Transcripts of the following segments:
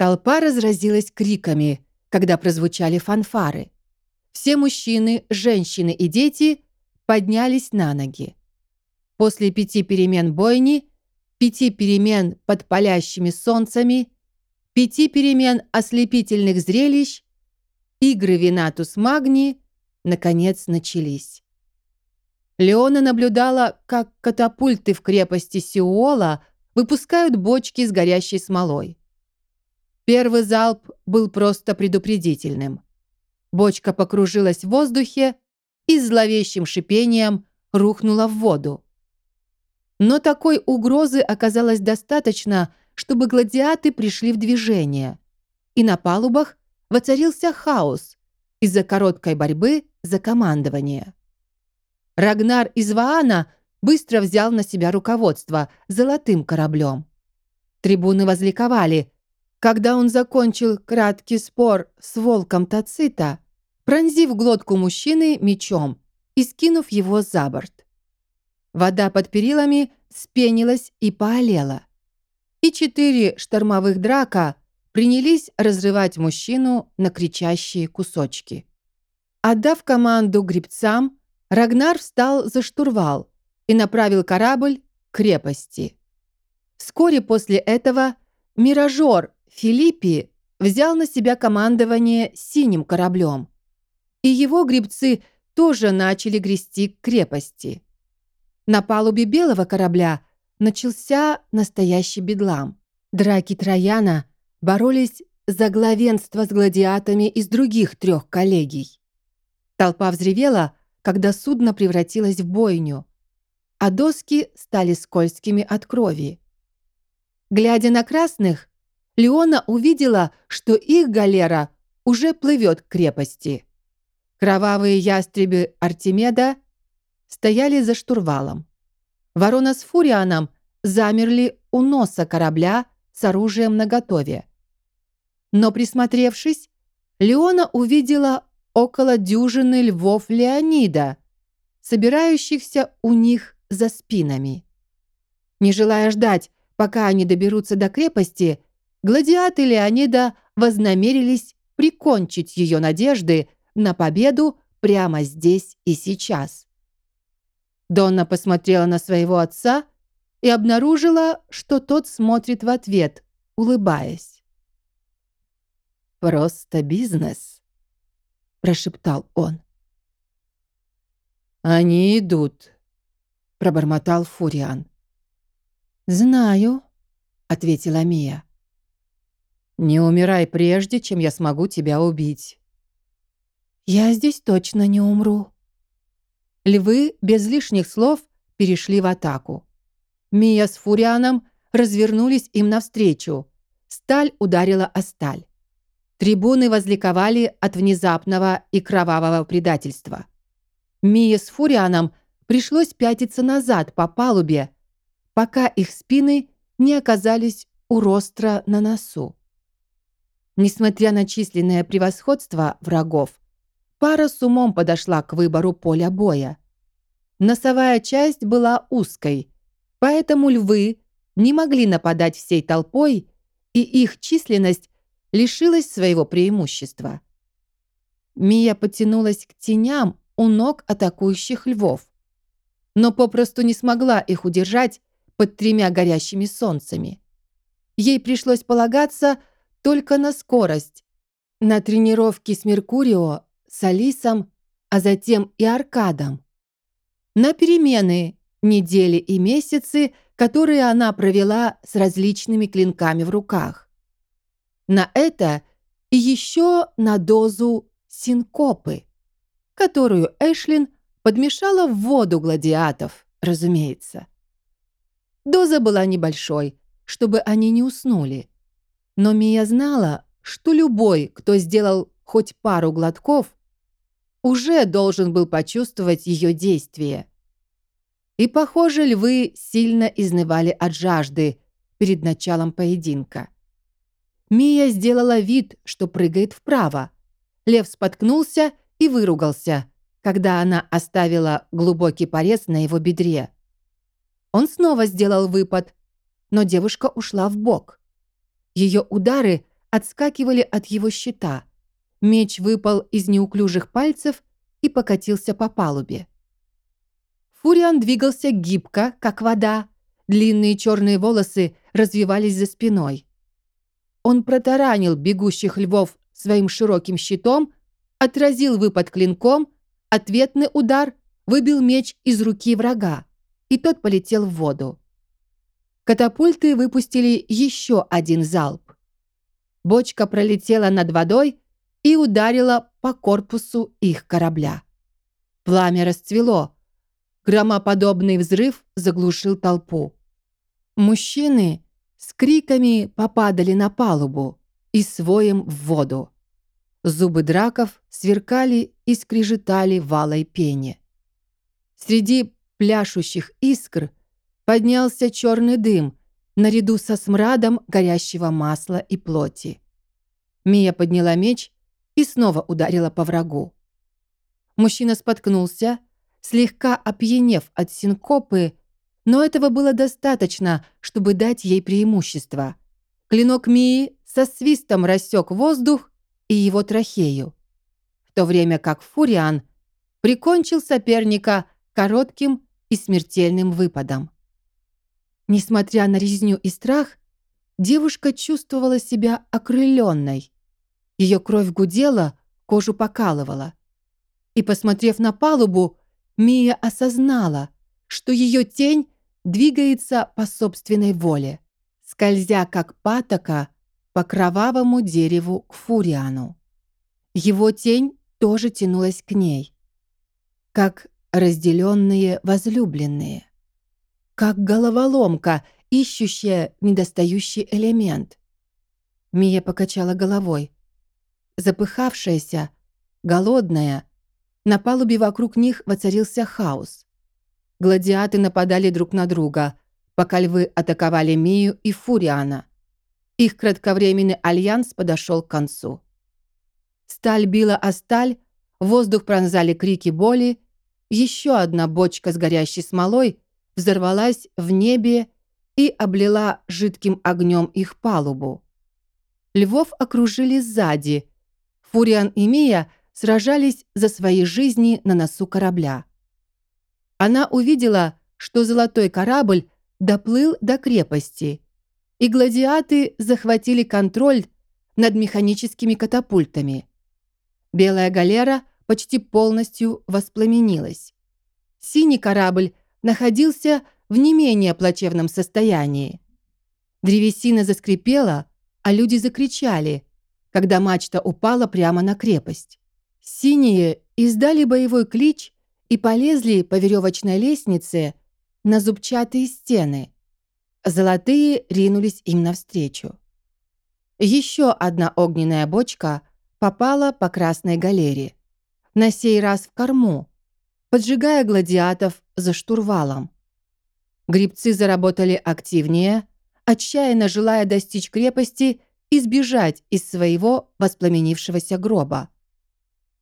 Толпа разразилась криками, когда прозвучали фанфары. Все мужчины, женщины и дети поднялись на ноги. После пяти перемен бойни, пяти перемен под палящими солнцами, пяти перемен ослепительных зрелищ, игры Винатус Магни наконец начались. Леона наблюдала, как катапульты в крепости Сиуола выпускают бочки с горящей смолой. Первый залп был просто предупредительным. Бочка покружилась в воздухе и зловещим шипением рухнула в воду. Но такой угрозы оказалось достаточно, чтобы гладиаты пришли в движение, и на палубах воцарился хаос из-за короткой борьбы за командование. Рагнар из Ваана быстро взял на себя руководство золотым кораблем. Трибуны возликовали, когда он закончил краткий спор с волком Тацита, пронзив глотку мужчины мечом и скинув его за борт. Вода под перилами спенилась и поолела. И четыре штормовых драка принялись разрывать мужчину на кричащие кусочки. Отдав команду гребцам, Рагнар встал за штурвал и направил корабль к крепости. Вскоре после этого миражор Филиппи взял на себя командование синим кораблем, и его гребцы тоже начали грести к крепости. На палубе белого корабля начался настоящий бедлам. Драки Трояна боролись за главенство с гладиатами из других трех коллегий. Толпа взревела, когда судно превратилось в бойню, а доски стали скользкими от крови. Глядя на красных, Леона увидела, что их галера уже плывет к крепости. Кровавые ястребы Артемеда стояли за штурвалом. Ворона с Фурианом замерли у носа корабля с оружием наготове. Но присмотревшись, Леона увидела около дюжины львов Леонида, собирающихся у них за спинами. Не желая ждать, пока они доберутся до крепости, гладиаты Леонида вознамерились прикончить ее надежды на победу прямо здесь и сейчас. Донна посмотрела на своего отца и обнаружила, что тот смотрит в ответ, улыбаясь. «Просто бизнес», — прошептал он. «Они идут», — пробормотал Фуриан. «Знаю», — ответила Мия. «Не умирай прежде, чем я смогу тебя убить». «Я здесь точно не умру», Львы без лишних слов перешли в атаку. Мия с Фурианом развернулись им навстречу. Сталь ударила о сталь. Трибуны возликовали от внезапного и кровавого предательства. Мия с Фурианом пришлось пятиться назад по палубе, пока их спины не оказались у ростра на носу. Несмотря на численное превосходство врагов, Пара с умом подошла к выбору поля боя. Носовая часть была узкой, поэтому львы не могли нападать всей толпой, и их численность лишилась своего преимущества. Мия потянулась к теням у ног атакующих львов, но попросту не смогла их удержать под тремя горящими солнцами. Ей пришлось полагаться только на скорость. На тренировки с Меркурио с Алисом, а затем и Аркадом. На перемены, недели и месяцы, которые она провела с различными клинками в руках. На это и еще на дозу синкопы, которую Эшлин подмешала в воду гладиатов, разумеется. Доза была небольшой, чтобы они не уснули. Но Мия знала, что любой, кто сделал хоть пару глотков, уже должен был почувствовать ее действие. И, похоже, львы сильно изнывали от жажды перед началом поединка. Мия сделала вид, что прыгает вправо. Лев споткнулся и выругался, когда она оставила глубокий порез на его бедре. Он снова сделал выпад, но девушка ушла в бок. Ее удары отскакивали от его щита. Меч выпал из неуклюжих пальцев и покатился по палубе. Фуриан двигался гибко, как вода. Длинные черные волосы развивались за спиной. Он протаранил бегущих львов своим широким щитом, отразил выпад клинком, ответный удар выбил меч из руки врага, и тот полетел в воду. Катапульты выпустили еще один залп. Бочка пролетела над водой и ударила по корпусу их корабля. Пламя расцвело. Громоподобный взрыв заглушил толпу. Мужчины с криками попадали на палубу и своем в воду. Зубы драков сверкали и скрежетали в алой пене. Среди пляшущих искр поднялся черный дым наряду со смрадом горящего масла и плоти. Мия подняла меч и снова ударила по врагу. Мужчина споткнулся, слегка опьянев от синкопы, но этого было достаточно, чтобы дать ей преимущество. Клинок Мии со свистом рассек воздух и его трахею, в то время как Фуриан прикончил соперника коротким и смертельным выпадом. Несмотря на резню и страх, девушка чувствовала себя окрыленной. Ее кровь гудела, кожу покалывала. И, посмотрев на палубу, Мия осознала, что ее тень двигается по собственной воле, скользя как патока по кровавому дереву к Фуриану. Его тень тоже тянулась к ней, как разделенные возлюбленные, как головоломка, ищущая недостающий элемент. Мия покачала головой. Запыхавшаяся, голодная, на палубе вокруг них воцарился хаос. Гладиаты нападали друг на друга, пока львы атаковали Мию и Фуриана. Их кратковременный альянс подошел к концу. Сталь била о сталь, воздух пронзали крики боли, еще одна бочка с горящей смолой взорвалась в небе и облила жидким огнем их палубу. Львов окружили сзади. Фуриан и Мия сражались за свои жизни на носу корабля. Она увидела, что золотой корабль доплыл до крепости, и гладиаты захватили контроль над механическими катапультами. Белая галера почти полностью воспламенилась. Синий корабль находился в не менее плачевном состоянии. Древесина заскрипела, а люди закричали, когда мачта упала прямо на крепость. Синие издали боевой клич и полезли по веревочной лестнице на зубчатые стены. Золотые ринулись им навстречу. Еще одна огненная бочка попала по красной галере. На сей раз в корму, поджигая гладиатов за штурвалом. Грибцы заработали активнее, отчаянно желая достичь крепости и сбежать из своего воспламенившегося гроба.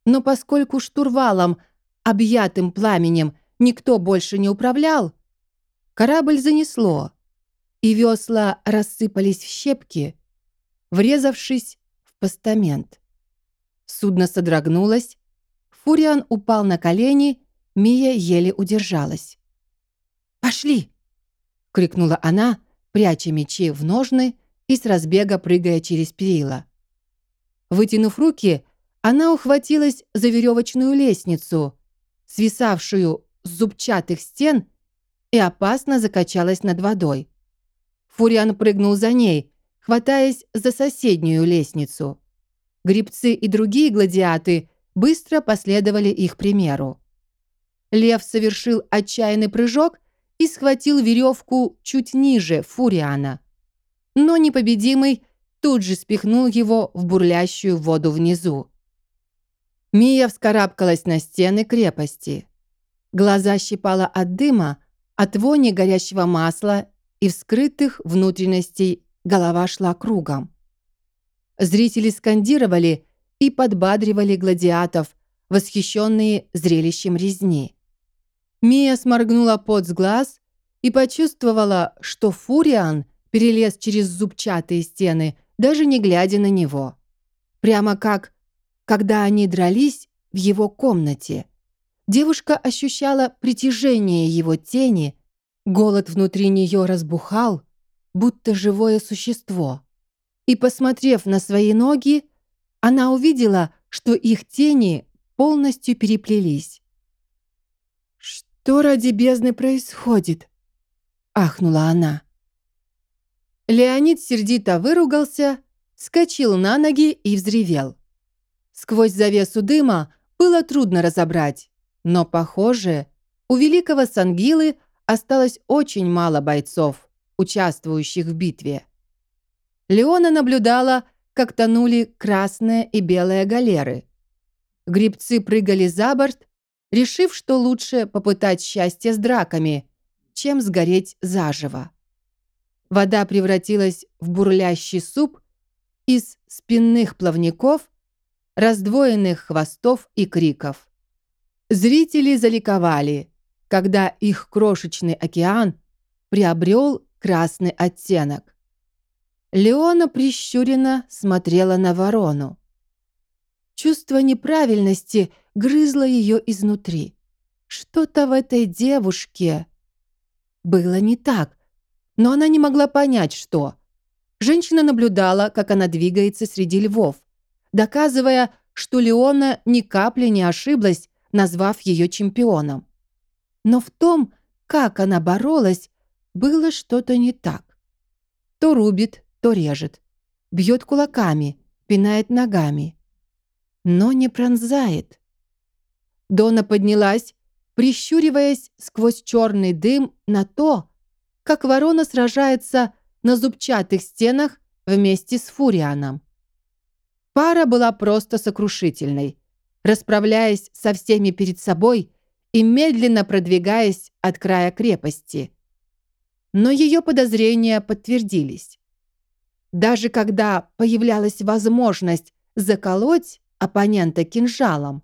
Но поскольку штурвалом объятым пламенем никто больше не управлял, корабль занесло, и весла рассыпались в щепки, врезавшись в постамент. Судно содрогнулось, Фуриан упал на колени, Мия еле удержалась. «Пошли!» — крикнула она, пряча мечи в ножны и с разбега прыгая через перила. Вытянув руки, она ухватилась за веревочную лестницу, свисавшую с зубчатых стен, и опасно закачалась над водой. Фуриан прыгнул за ней, хватаясь за соседнюю лестницу. Грибцы и другие гладиаты быстро последовали их примеру. Лев совершил отчаянный прыжок и схватил веревку чуть ниже Фуриана. Но непобедимый тут же спихнул его в бурлящую воду внизу. Мия вскарабкалась на стены крепости. Глаза щипала от дыма, от вони горящего масла и вскрытых внутренностей голова шла кругом. Зрители скандировали и подбадривали гладиатов, восхищенные зрелищем резни. Мия сморгнула пот с глаз и почувствовала, что Фуриан перелез через зубчатые стены даже не глядя на него. Прямо как, когда они дрались в его комнате. Девушка ощущала притяжение его тени, голод внутри нее разбухал, будто живое существо. И, посмотрев на свои ноги, она увидела, что их тени полностью переплелись. «Что ради бездны происходит?» — ахнула она. Леонид сердито выругался, скочил на ноги и взревел. Сквозь завесу дыма было трудно разобрать, но, похоже, у великого Сангилы осталось очень мало бойцов, участвующих в битве. Леона наблюдала, как тонули красная и белая галеры. Грибцы прыгали за борт, решив, что лучше попытать счастье с драками, чем сгореть заживо. Вода превратилась в бурлящий суп из спинных плавников, раздвоенных хвостов и криков. Зрители заликовали, когда их крошечный океан приобрел красный оттенок. Леона прищуренно смотрела на ворону. Чувство неправильности грызло ее изнутри. Что-то в этой девушке было не так, но она не могла понять, что. Женщина наблюдала, как она двигается среди львов, доказывая, что Леона ни капли не ошиблась, назвав ее чемпионом. Но в том, как она боролась, было что-то не так. То рубит, то режет, бьет кулаками, пинает ногами, но не пронзает. Дона поднялась, прищуриваясь сквозь черный дым на то, как ворона сражается на зубчатых стенах вместе с Фурианом. Пара была просто сокрушительной, расправляясь со всеми перед собой и медленно продвигаясь от края крепости. Но ее подозрения подтвердились. Даже когда появлялась возможность заколоть оппонента кинжалом,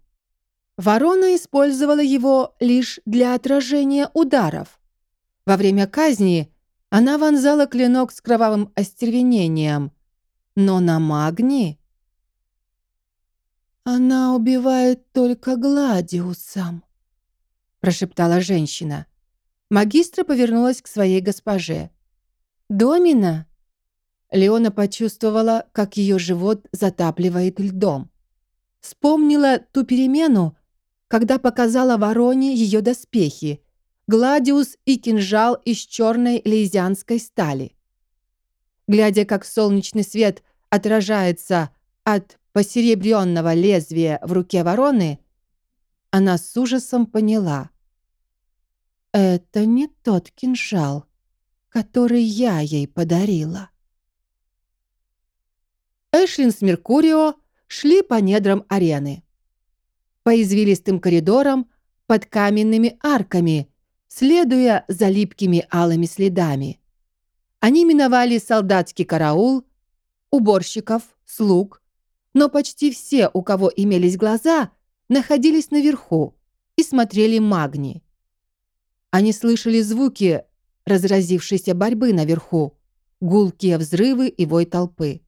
ворона использовала его лишь для отражения ударов. Во время казни она вонзала клинок с кровавым остервенением, но на магнии «Она убивает только Гладиусом», — прошептала женщина. Магистра повернулась к своей госпоже. «Домина?» Леона почувствовала, как ее живот затапливает льдом. Вспомнила ту перемену, когда показала вороне ее доспехи, гладиус и кинжал из черной лейзианской стали. Глядя, как солнечный свет отражается от посеребренного лезвия в руке вороны, она с ужасом поняла. Это не тот кинжал, который я ей подарила. Эшлин с Меркурио шли по недрам арены. По извилистым коридорам, под каменными арками, следуя за липкими алыми следами. Они миновали солдатский караул, уборщиков, слуг, но почти все, у кого имелись глаза, находились наверху и смотрели магни. Они слышали звуки разразившейся борьбы наверху, гулкие взрывы и вой толпы.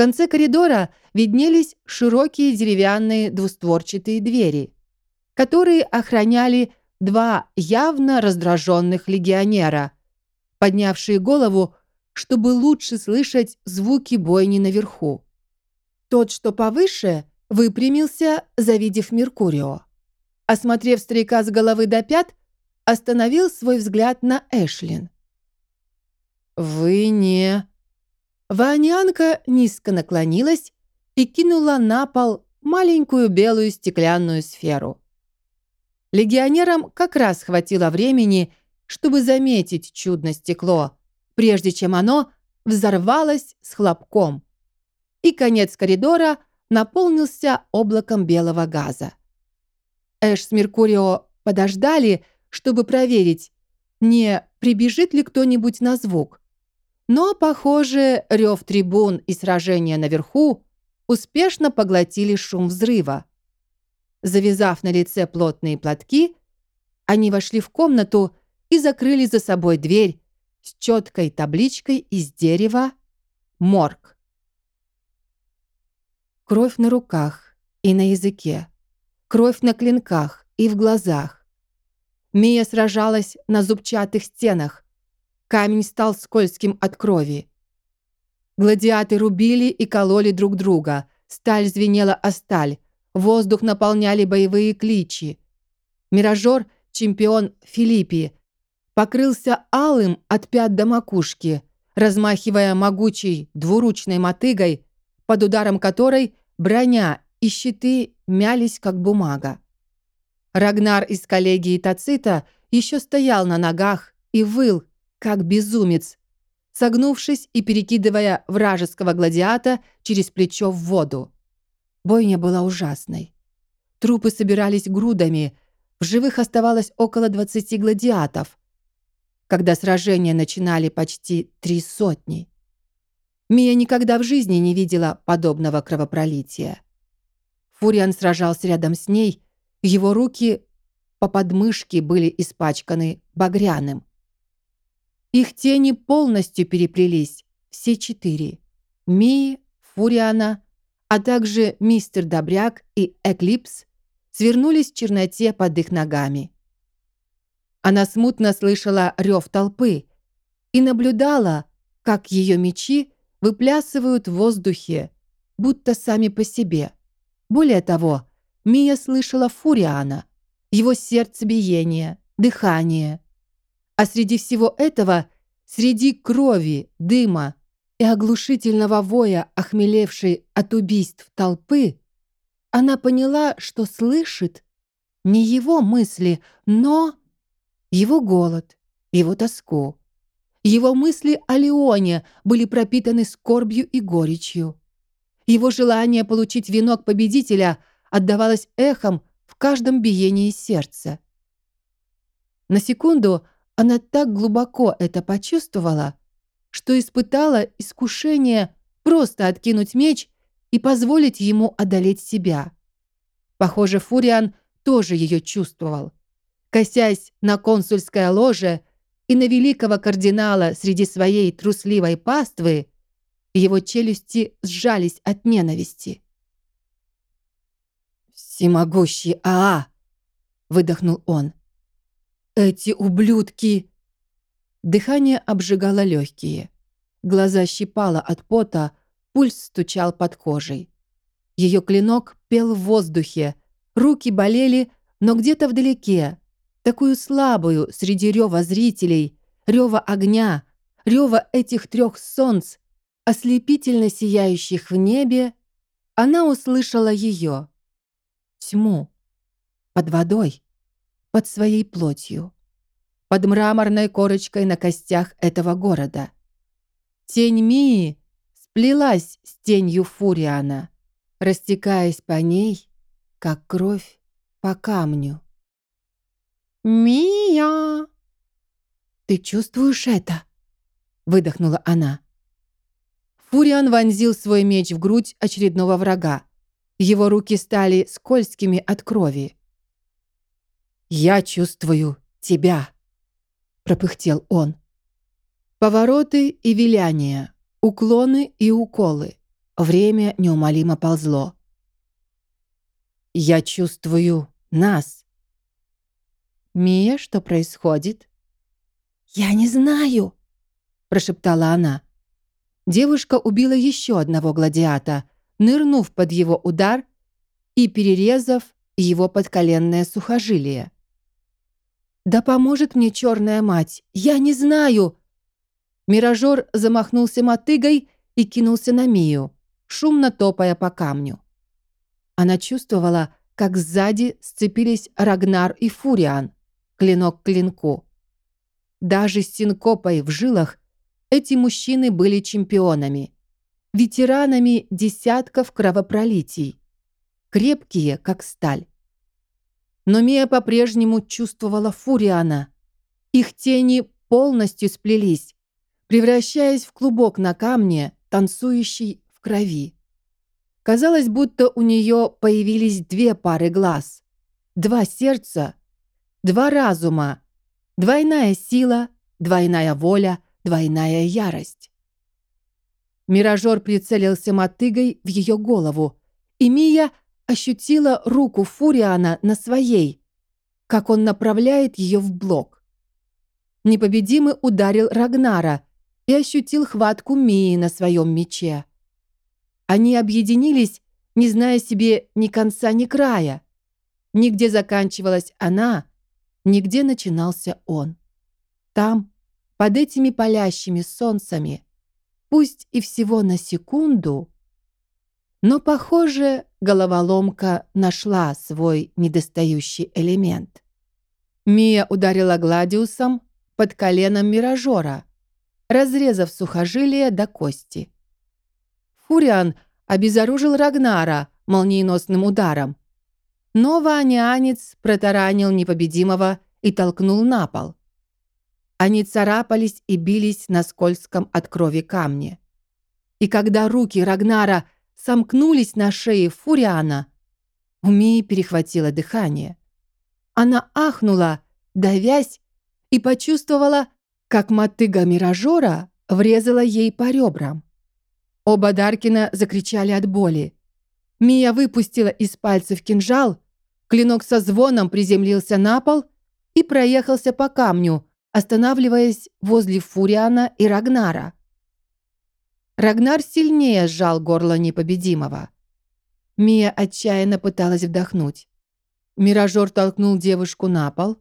Конце коридора виднелись широкие деревянные двустворчатые двери, которые охраняли два явно раздраженных легионера, поднявшие голову, чтобы лучше слышать звуки бойни наверху. Тот, что повыше, выпрямился, завидев Меркурио. Осмотрев старика с головы до пят, остановил свой взгляд на Эшлин. «Вы не...» Ванянка низко наклонилась и кинула на пол маленькую белую стеклянную сферу. Легионерам как раз хватило времени, чтобы заметить чудное стекло, прежде чем оно взорвалось с хлопком и конец коридора наполнился облаком белого газа. Эш с Меркурио подождали, чтобы проверить, не прибежит ли кто-нибудь на звук. Но, похоже, рев трибун и сражение наверху успешно поглотили шум взрыва. Завязав на лице плотные платки, они вошли в комнату и закрыли за собой дверь с четкой табличкой из дерева Морг. Кровь на руках и на языке. Кровь на клинках и в глазах. Мия сражалась на зубчатых стенах. Камень стал скользким от крови. Гладиаты рубили и кололи друг друга. Сталь звенела о сталь. Воздух наполняли боевые кличи. Миражор, чемпион Филиппи, покрылся алым от пят до макушки, размахивая могучей двуручной мотыгой, под ударом которой броня и щиты мялись, как бумага. Рагнар из коллегии Тацита еще стоял на ногах и выл, как безумец, согнувшись и перекидывая вражеского гладиата через плечо в воду. Бойня была ужасной. Трупы собирались грудами, в живых оставалось около 20 гладиатов, когда сражения начинали почти три сотни. Мия никогда в жизни не видела подобного кровопролития. Фуриан сражался рядом с ней, его руки по подмышке были испачканы багряным. Их тени полностью переплелись, все четыре. Мии, Фуриана, а также мистер Добряк и Эклипс свернулись в черноте под их ногами. Она смутно слышала рев толпы и наблюдала, как ее мечи выплясывают в воздухе, будто сами по себе. Более того, Мия слышала Фуриана, его сердцебиение, дыхание, а среди всего этого, среди крови, дыма и оглушительного воя, охмелевшей от убийств толпы, она поняла, что слышит не его мысли, но его голод, его тоску. Его мысли о Леоне были пропитаны скорбью и горечью. Его желание получить венок победителя отдавалось эхом в каждом биении сердца. На секунду она так глубоко это почувствовала, что испытала искушение просто откинуть меч и позволить ему одолеть себя. Похоже, Фуриан тоже ее чувствовал. Косясь на консульское ложе и на великого кардинала среди своей трусливой паствы, его челюсти сжались от ненависти. «Всемогущий Аа!» — выдохнул он. Эти ублюдки!» Дыхание обжигало легкие. Глаза щипало от пота, пульс стучал под кожей. Ее клинок пел в воздухе, руки болели, но где-то вдалеке, такую слабую среди рева зрителей, рева огня, рева этих трех солнц, ослепительно сияющих в небе, она услышала ее. Тьму. Под водой под своей плотью, под мраморной корочкой на костях этого города. Тень Мии сплелась с тенью Фуриана, растекаясь по ней, как кровь по камню. «Мия!» «Ты чувствуешь это?» — выдохнула она. Фуриан вонзил свой меч в грудь очередного врага. Его руки стали скользкими от крови. «Я чувствую тебя», — пропыхтел он. Повороты и виляния, уклоны и уколы. Время неумолимо ползло. «Я чувствую нас». «Мия, что происходит?» «Я не знаю», — прошептала она. Девушка убила еще одного гладиата, нырнув под его удар и перерезав его подколенное сухожилие. «Да поможет мне черная мать! Я не знаю!» Миражор замахнулся мотыгой и кинулся на Мию, шумно топая по камню. Она чувствовала, как сзади сцепились Рагнар и Фуриан, клинок к клинку. Даже с синкопой в жилах эти мужчины были чемпионами, ветеранами десятков кровопролитий, крепкие, как сталь. Но Мия по-прежнему чувствовала Фуриана. Их тени полностью сплелись, превращаясь в клубок на камне, танцующий в крови. Казалось, будто у нее появились две пары глаз, два сердца, два разума, двойная сила, двойная воля, двойная ярость. Миражор прицелился мотыгой в ее голову, и Мия ощутила руку Фуриана на своей, как он направляет ее в блок. Непобедимый ударил Рагнара и ощутил хватку Мии на своем мече. Они объединились, не зная себе ни конца, ни края. Нигде заканчивалась она, нигде начинался он. Там, под этими палящими солнцами, пусть и всего на секунду, но, похоже, головоломка нашла свой недостающий элемент. Мия ударила Гладиусом под коленом Миражора, разрезав сухожилие до кости. Фуриан обезоружил Рагнара молниеносным ударом, но ванианец протаранил непобедимого и толкнул на пол. Они царапались и бились на скользком от крови камне. И когда руки Рагнара сомкнулись на шее Фуриана, у Мии перехватило дыхание. Она ахнула, давясь, и почувствовала, как мотыга миражора врезала ей по ребрам. Оба Даркина закричали от боли. Мия выпустила из пальцев кинжал, клинок со звоном приземлился на пол и проехался по камню, останавливаясь возле Фуриана и Рагнара. Рагнар сильнее сжал горло непобедимого. Мия отчаянно пыталась вдохнуть. Миражор толкнул девушку на пол,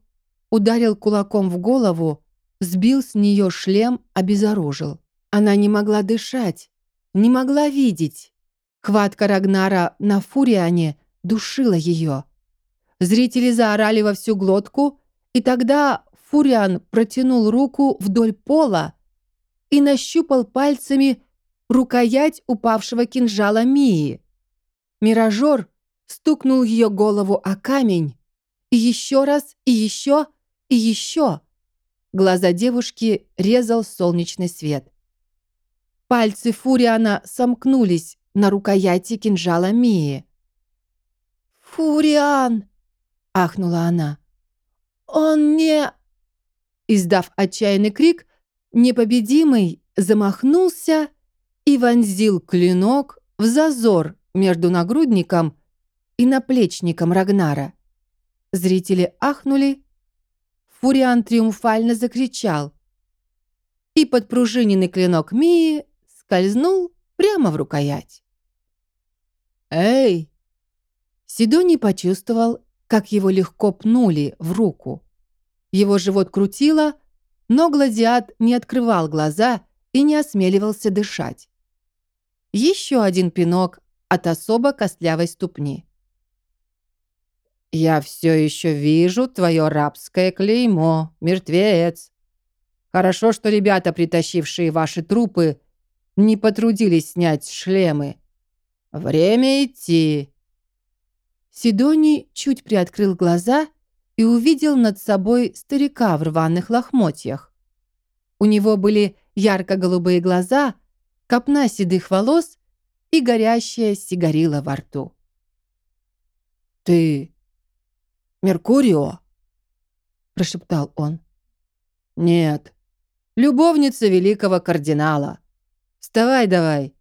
ударил кулаком в голову, сбил с нее шлем, обезоружил. Она не могла дышать, не могла видеть. Хватка Рагнара на Фуриане душила ее. Зрители заорали во всю глотку, и тогда Фуриан протянул руку вдоль пола и нащупал пальцами рукоять упавшего кинжала Мии. Миражор стукнул ее голову о камень, и еще раз, и еще, и еще. Глаза девушки резал солнечный свет. Пальцы Фуриана сомкнулись на рукояти кинжала Мии. «Фуриан!» — ахнула она. «Он не...» Издав отчаянный крик, непобедимый замахнулся и вонзил клинок в зазор между нагрудником и наплечником Рагнара. Зрители ахнули. Фуриан триумфально закричал. И подпружиненный клинок Мии скользнул прямо в рукоять. «Эй!» Сидоний почувствовал, как его легко пнули в руку. Его живот крутило, но гладиат не открывал глаза и не осмеливался дышать. Еще один пинок от особо костлявой ступни. «Я все еще вижу твое рабское клеймо, мертвец. Хорошо, что ребята, притащившие ваши трупы, не потрудились снять шлемы. Время идти». Сидоний чуть приоткрыл глаза и увидел над собой старика в рваных лохмотьях. У него были ярко-голубые глаза, копна седых волос и горящая сигарила во рту. «Ты Меркурио?» – прошептал он. «Нет, любовница великого кардинала. Вставай давай!»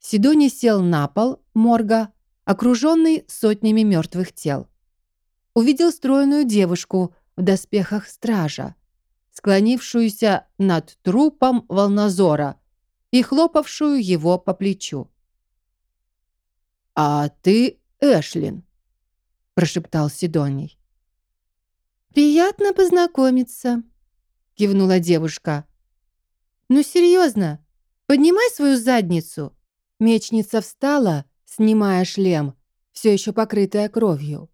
Сидоний сел на пол морга, окруженный сотнями мертвых тел увидел стройную девушку в доспехах стража, склонившуюся над трупом волнозора и хлопавшую его по плечу. «А ты Эшлин», — прошептал Сидоний. «Приятно познакомиться», — кивнула девушка. «Ну, серьезно, поднимай свою задницу». Мечница встала, снимая шлем, все еще покрытая кровью.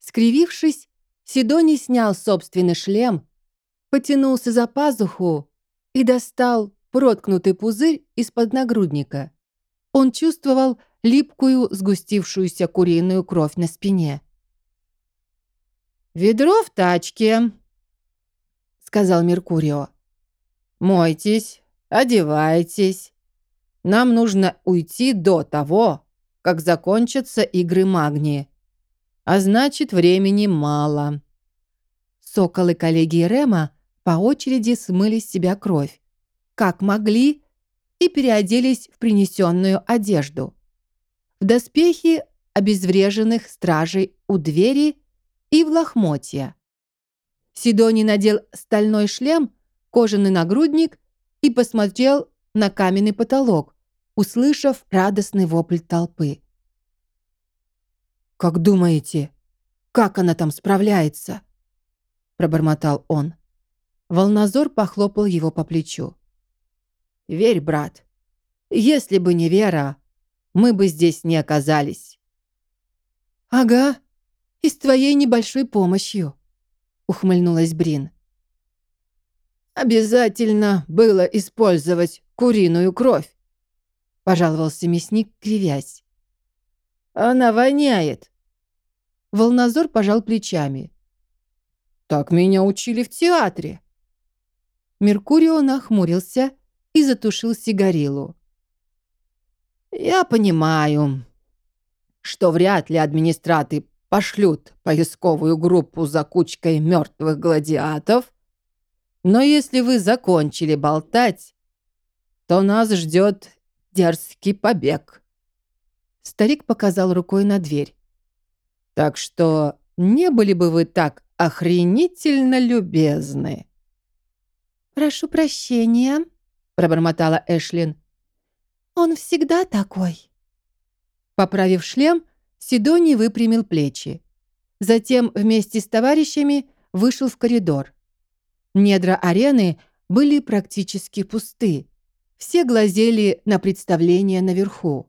Скривившись, Сидоний снял собственный шлем, потянулся за пазуху и достал проткнутый пузырь из-под нагрудника. Он чувствовал липкую, сгустившуюся куриную кровь на спине. «Ведро в тачке», — сказал Меркурио. «Мойтесь, одевайтесь. Нам нужно уйти до того, как закончатся игры магнии а значит, времени мало. Соколы коллеги Рема по очереди смыли с себя кровь. Как могли, и переоделись в принесенную одежду. В доспехи обезвреженных стражей у двери и в лохмотья. Сидоний надел стальной шлем, кожаный нагрудник и посмотрел на каменный потолок, услышав радостный вопль толпы. «Как думаете, как она там справляется?» пробормотал он. Волнозор похлопал его по плечу. «Верь, брат. Если бы не вера, мы бы здесь не оказались». «Ага, и с твоей небольшой помощью», ухмыльнулась Брин. «Обязательно было использовать куриную кровь», пожаловался мясник, кривясь. «Она воняет». Волнозор пожал плечами. «Так меня учили в театре». Меркурио нахмурился и затушил сигарилу. «Я понимаю, что вряд ли администраты пошлют поисковую группу за кучкой мертвых гладиатов, но если вы закончили болтать, то нас ждет дерзкий побег». Старик показал рукой на дверь. «Так что не были бы вы так охренительно любезны». «Прошу прощения», — пробормотала Эшлин. «Он всегда такой». Поправив шлем, Сидоний выпрямил плечи. Затем вместе с товарищами вышел в коридор. Недра арены были практически пусты. Все глазели на представление наверху.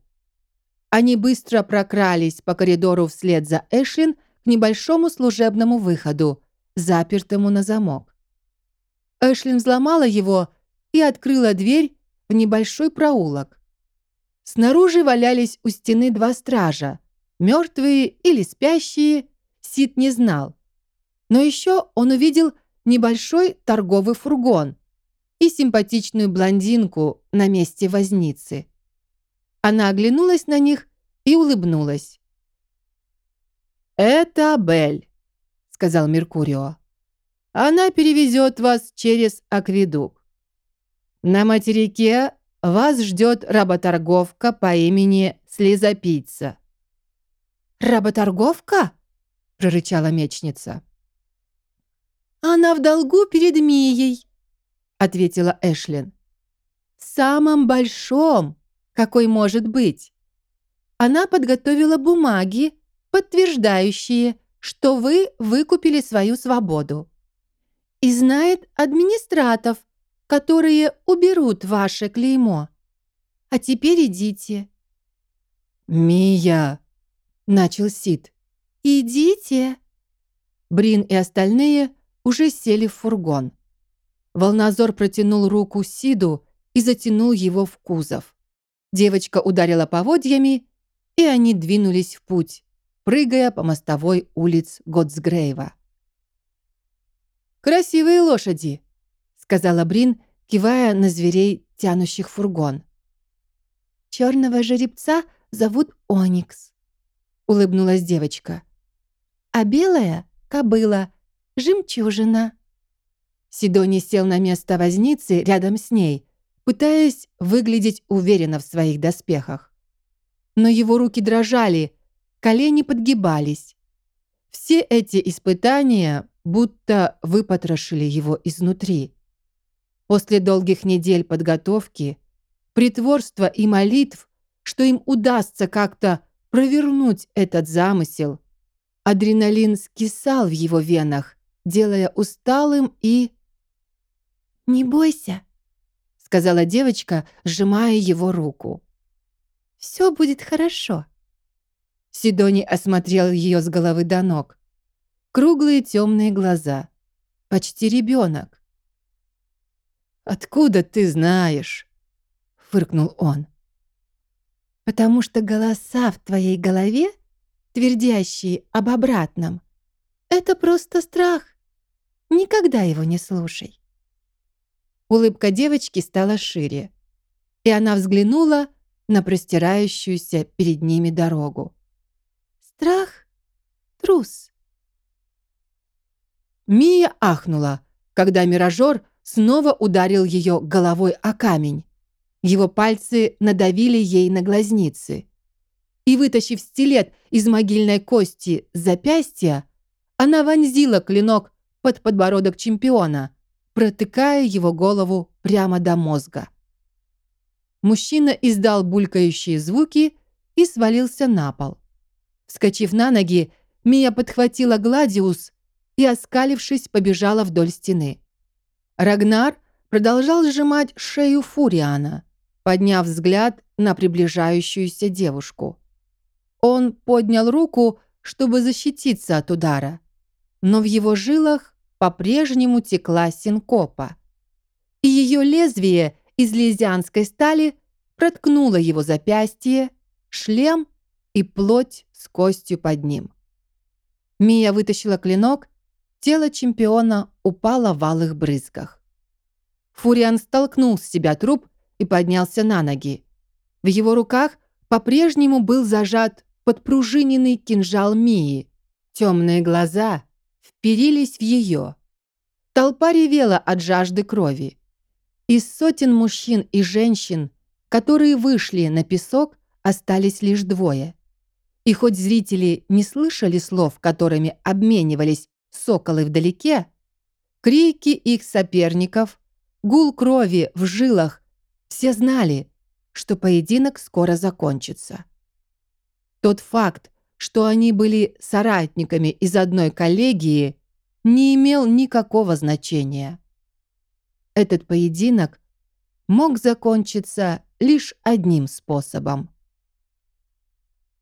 Они быстро прокрались по коридору вслед за Эшлин к небольшому служебному выходу, запертому на замок. Эшлин взломала его и открыла дверь в небольшой проулок. Снаружи валялись у стены два стража, Мертвые или спящие, Сид не знал. Но еще он увидел небольшой торговый фургон и симпатичную блондинку на месте возницы. Она оглянулась на них и улыбнулась. «Это Бель», — сказал Меркурио. «Она перевезет вас через акведук. На материке вас ждет работорговка по имени Слезопийца. «Работорговка?» — прорычала мечница. «Она в долгу перед Мией», — ответила Эшлин. «Самом большом, какой может быть. Она подготовила бумаги, подтверждающие, что вы выкупили свою свободу. И знает администратов, которые уберут ваше клеймо. А теперь идите». «Мия!» начал Сид. «Идите!» Брин и остальные уже сели в фургон. Волнозор протянул руку Сиду и затянул его в кузов. Девочка ударила поводьями, и они двинулись в путь, прыгая по мостовой улиц Готсгрейва. «Красивые лошади», — сказала Брин, кивая на зверей, тянущих фургон. «Черного жеребца зовут Оникс», улыбнулась девочка. А белая — кобыла, жемчужина. Сидоний сел на место возницы рядом с ней, пытаясь выглядеть уверенно в своих доспехах. Но его руки дрожали, колени подгибались. Все эти испытания будто выпотрошили его изнутри. После долгих недель подготовки, притворства и молитв, что им удастся как-то провернуть этот замысел. Адреналин скисал в его венах, делая усталым и... «Не бойся», — сказала девочка, сжимая его руку. «Все будет хорошо». Сидони осмотрел ее с головы до ног. Круглые темные глаза. Почти ребенок. «Откуда ты знаешь?» — фыркнул он потому что голоса в твоей голове, твердящие об обратном, это просто страх. Никогда его не слушай. Улыбка девочки стала шире, и она взглянула на простирающуюся перед ними дорогу. Страх — трус. Мия ахнула, когда миражор снова ударил ее головой о камень. Его пальцы надавили ей на глазницы. И, вытащив стилет из могильной кости запястья, она вонзила клинок под подбородок чемпиона, протыкая его голову прямо до мозга. Мужчина издал булькающие звуки и свалился на пол. Вскочив на ноги, Мия подхватила Гладиус и, оскалившись, побежала вдоль стены. Рагнар продолжал сжимать шею Фуриана, подняв взгляд на приближающуюся девушку. Он поднял руку, чтобы защититься от удара, но в его жилах по-прежнему текла синкопа, и ее лезвие из лизианской стали проткнуло его запястье, шлем и плоть с костью под ним. Мия вытащила клинок, тело чемпиона упало в алых брызгах. Фуриан столкнул с себя труп и поднялся на ноги. В его руках по-прежнему был зажат подпружиненный кинжал Мии. Темные глаза вперились в ее. Толпа ревела от жажды крови. Из сотен мужчин и женщин, которые вышли на песок, остались лишь двое. И хоть зрители не слышали слов, которыми обменивались соколы вдалеке, крики их соперников, гул крови в жилах, все знали, что поединок скоро закончится. Тот факт, что они были соратниками из одной коллегии, не имел никакого значения. Этот поединок мог закончиться лишь одним способом.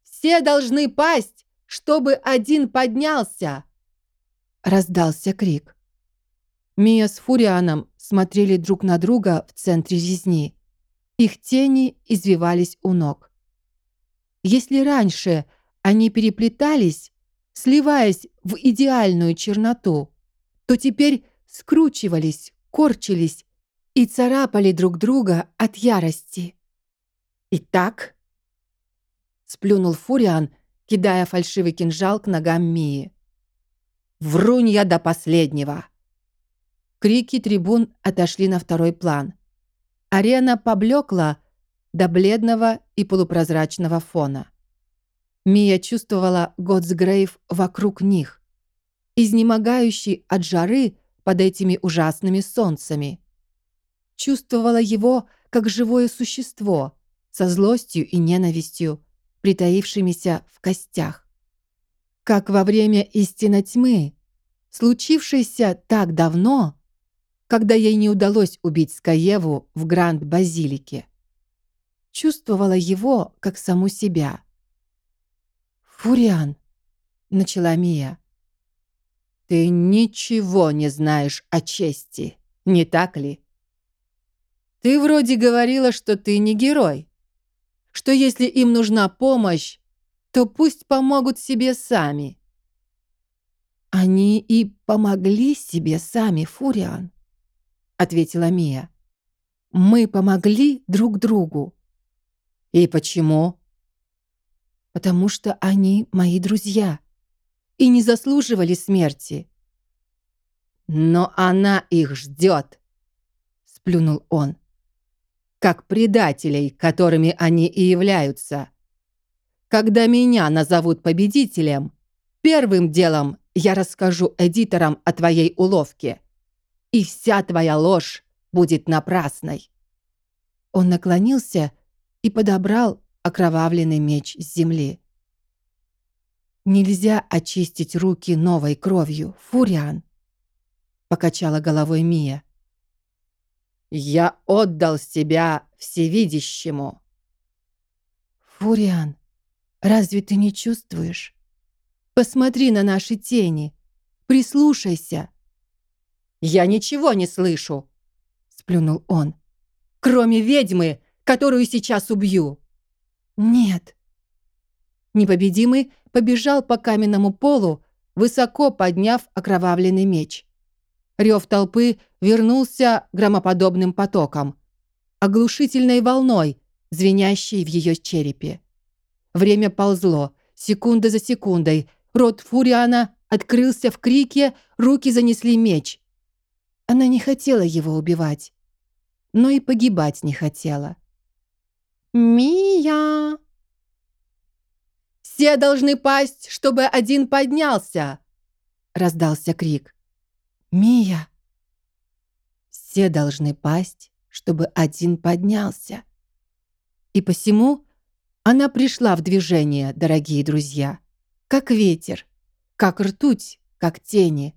«Все должны пасть, чтобы один поднялся!» Раздался крик. Мия с Фурианом смотрели друг на друга в центре резни. Их тени извивались у ног. Если раньше они переплетались, сливаясь в идеальную черноту, то теперь скручивались, корчились и царапали друг друга от ярости. «Итак?» — сплюнул Фуриан, кидая фальшивый кинжал к ногам Мии. «Врунья до последнего!» Крики трибун отошли на второй план. Арена поблекла, до бледного и полупрозрачного фона. Мия чувствовала Готсгрейв вокруг них, изнемогающий от жары под этими ужасными солнцами. Чувствовала его как живое существо, со злостью и ненавистью, притаившимися в костях. Как во время истины тьмы, случившейся так давно, когда ей не удалось убить Скаеву в Гранд-Базилике чувствовала его как саму себя. «Фуриан», — начала Мия, — «ты ничего не знаешь о чести, не так ли? Ты вроде говорила, что ты не герой, что если им нужна помощь, то пусть помогут себе сами». «Они и помогли себе сами, Фуриан», — ответила Мия. «Мы помогли друг другу. «И почему?» «Потому что они мои друзья и не заслуживали смерти». «Но она их ждет», — сплюнул он, «как предателей, которыми они и являются. Когда меня назовут победителем, первым делом я расскажу эдиторам о твоей уловке, и вся твоя ложь будет напрасной». Он наклонился и подобрал окровавленный меч с земли. «Нельзя очистить руки новой кровью, Фуриан!» — покачала головой Мия. «Я отдал себя всевидящему!» «Фуриан, разве ты не чувствуешь? Посмотри на наши тени, прислушайся!» «Я ничего не слышу!» — сплюнул он. «Кроме ведьмы, которую сейчас убью». «Нет». Непобедимый побежал по каменному полу, высоко подняв окровавленный меч. Рев толпы вернулся громоподобным потоком, оглушительной волной, звенящей в ее черепе. Время ползло, секунда за секундой. Рот Фуриана открылся в крике, руки занесли меч. Она не хотела его убивать, но и погибать не хотела. «Мия!» «Все должны пасть, чтобы один поднялся!» раздался крик. «Мия!» Все должны пасть, чтобы один поднялся. И посему она пришла в движение, дорогие друзья, как ветер, как ртуть, как тени.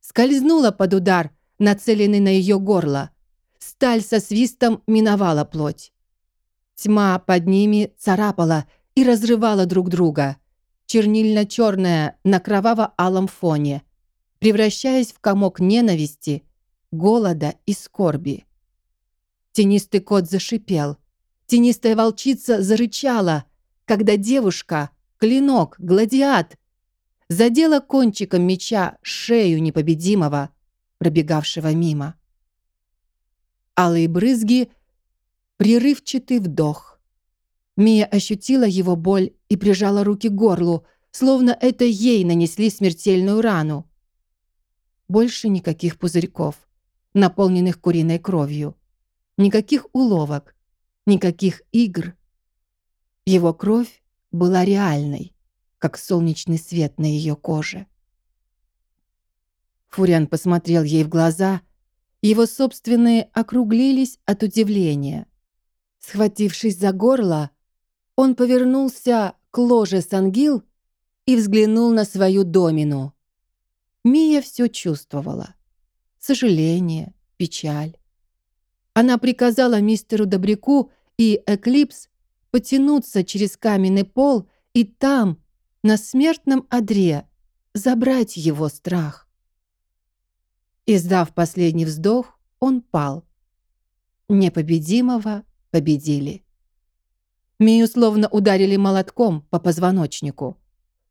Скользнула под удар, нацеленный на ее горло. Сталь со свистом миновала плоть. Тьма под ними царапала и разрывала друг друга, чернильно-черная на кроваво-алом фоне, превращаясь в комок ненависти, голода и скорби. Тенистый кот зашипел. Тенистая волчица зарычала, когда девушка, клинок, гладиат, задела кончиком меча шею непобедимого, пробегавшего мимо. Алые брызги, прерывчатый вдох. Мия ощутила его боль и прижала руки к горлу, словно это ей нанесли смертельную рану. Больше никаких пузырьков, наполненных куриной кровью. Никаких уловок, никаких игр. Его кровь была реальной, как солнечный свет на ее коже. Фуриан посмотрел ей в глаза, его собственные округлились от удивления. Схватившись за горло, он повернулся к ложе Сангил и взглянул на свою домину. Мия все чувствовала. Сожаление, печаль. Она приказала мистеру Добряку и Эклипс потянуться через каменный пол и там, на смертном одре, забрать его страх. Издав последний вздох, он пал. Непобедимого победили. Мию словно ударили молотком по позвоночнику.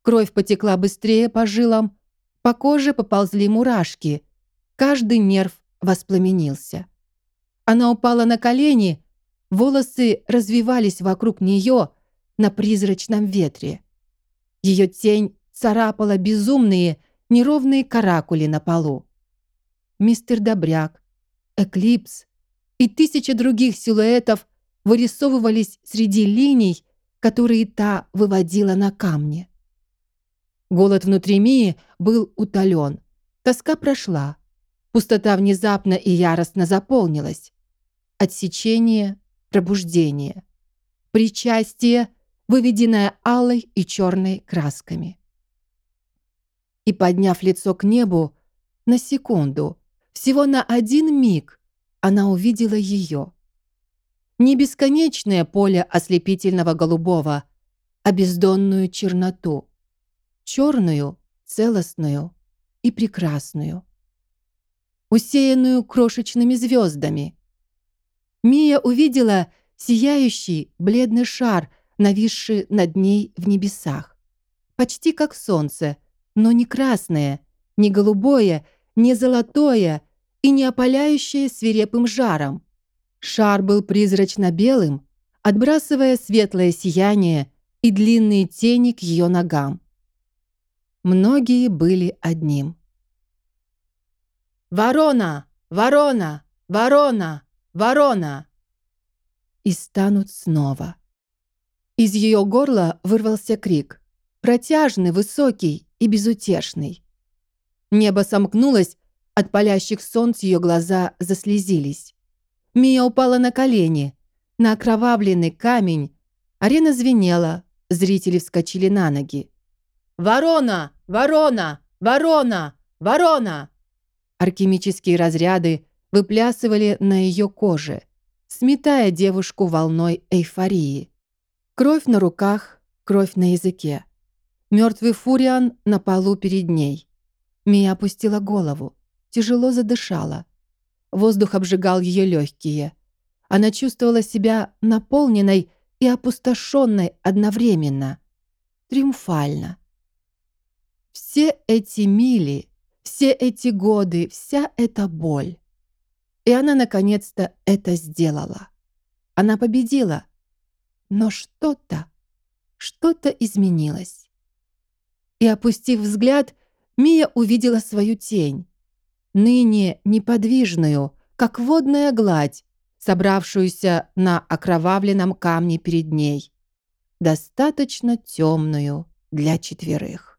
Кровь потекла быстрее по жилам, по коже поползли мурашки. Каждый нерв воспламенился. Она упала на колени, волосы развивались вокруг нее на призрачном ветре. Ее тень царапала безумные, неровные каракули на полу. Мистер Добряк, Эклипс и тысяча других силуэтов вырисовывались среди линий, которые та выводила на камне. Голод внутри Мии был утолен. Тоска прошла. Пустота внезапно и яростно заполнилась. Отсечение, пробуждение. Причастие, выведенное алой и черной красками. И подняв лицо к небу, на секунду, всего на один миг, она увидела ее не бесконечное поле ослепительного голубого, а бездонную черноту. Черную, целостную и прекрасную. Усеянную крошечными звездами. Мия увидела сияющий бледный шар, нависший над ней в небесах. Почти как солнце, но не красное, не голубое, не золотое и не опаляющее свирепым жаром. Шар был призрачно-белым, отбрасывая светлое сияние и длинные тени к ее ногам. Многие были одним. «Ворона! Ворона! Ворона! Ворона!» И станут снова. Из ее горла вырвался крик. Протяжный, высокий и безутешный. Небо сомкнулось, от палящих солнц ее глаза заслезились. Мия упала на колени. На окровавленный камень. Арена звенела. Зрители вскочили на ноги. «Ворона! Ворона! Ворона! Ворона!» Алхимические разряды выплясывали на ее коже, сметая девушку волной эйфории. Кровь на руках, кровь на языке. Мертвый фуриан на полу перед ней. Мия опустила голову, тяжело задышала. Воздух обжигал ее легкие. Она чувствовала себя наполненной и опустошенной одновременно. Триумфально. Все эти мили, все эти годы, вся эта боль. И она наконец-то это сделала. Она победила. Но что-то, что-то изменилось. И, опустив взгляд, Мия увидела свою тень ныне неподвижную, как водная гладь, собравшуюся на окровавленном камне перед ней, достаточно темную для четверых.